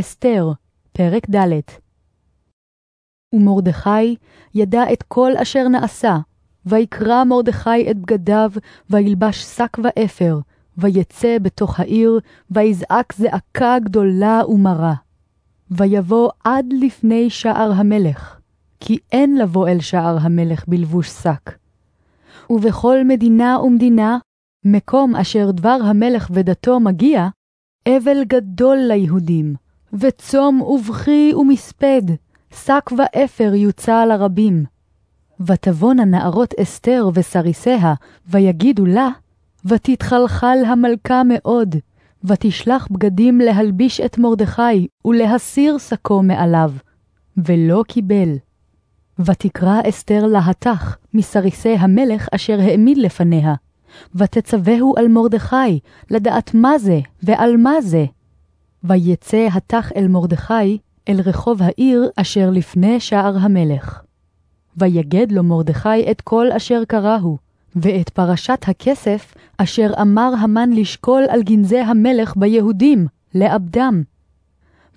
אסתר, פרק ד' ומרדכי ידע את כל אשר נעשה, ויקרע מרדכי את בגדיו, וילבש שק ואפר, ויצא בתוך העיר, ויזעק זעקה גדולה ומרה. ויבוא עד לפני שער המלך, כי אין לבוא אל שער המלך בלבוש שק. ובכל מדינה ומדינה, מקום אשר דבר המלך ודתו מגיע, אבל גדול ליהודים, וצום ובכי ומספד, שק ואפר יוצא לרבים. ותבון הנערות אסתר וסריסיה, ויגידו לה, ותתחלחל המלכה מאוד, ותשלח בגדים להלביש את מרדכי, ולהסיר שקו מעליו, ולא קיבל. ותקרא אסתר להתך מסריסי המלך אשר העמיד לפניה, ותצווהו על מרדכי, לדעת מה זה ועל מה זה. ויצא התך אל מרדכי, אל רחוב העיר אשר לפני שער המלך. ויגד לו מרדכי את כל אשר קראו, ואת פרשת הכסף אשר אמר המן לשקול על גנזי המלך ביהודים, לאבדם.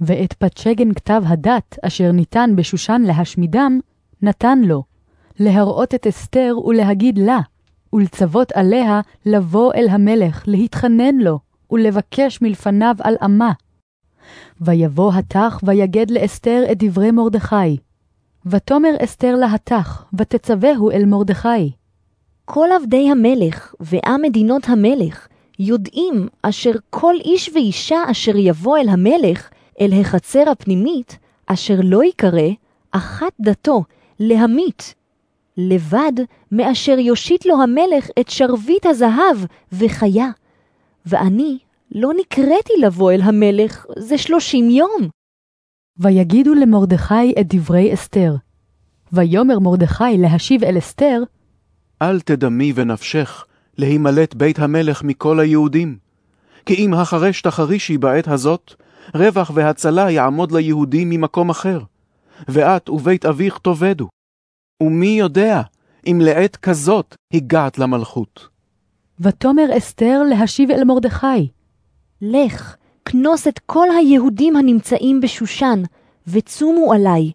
ואת פתשגן כתב הדת אשר ניתן בשושן להשמידם, נתן לו, להראות את אסתר ולהגיד לה, ולצוות עליה לבוא אל המלך, להתחנן לו, ולבקש מלפניו על עמה. ויבוא התך ויגד לאסתר את דברי מרדכי. ותאמר אסתר להתך, ותצווהו אל מרדכי. כל עבדי המלך ועם מדינות המלך יודעים אשר כל איש ואישה אשר יבוא אל המלך, אל החצר הפנימית, אשר לא יקרא, אחת דתו, להמית. לבד מאשר יושיט לו המלך את שרביט הזהב וחיה. ואני לא נקראתי לבוא אל המלך זה שלושים יום. ויגידו למרדכי את דברי אסתר. ויאמר מרדכי להשיב אל אסתר, אל תדמי ונפשך להימלט בית המלך מכל היהודים. כי אם החרש תחרישי בעת הזאת, רווח והצלה יעמוד ליהודים ממקום אחר, ואת ובית אביך תאבדו. ומי יודע אם לעת כזאת הגעת למלכות. ותאמר אסתר להשיב אל מרדכי, לך, כנוס את כל היהודים הנמצאים בשושן, וצומו עלי,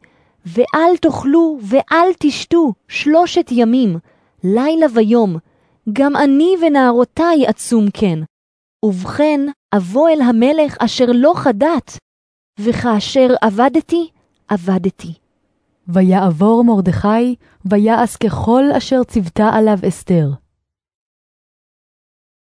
ואל תאכלו ואל תשתו שלושת ימים, לילה ויום, גם אני ונערותי אצום כן. ובכן, אבוא אל המלך אשר לא חדת, וכאשר עבדתי, עבדתי. ויעבור מרדכי, ויעש ככל אשר ציוותה עליו אסתר.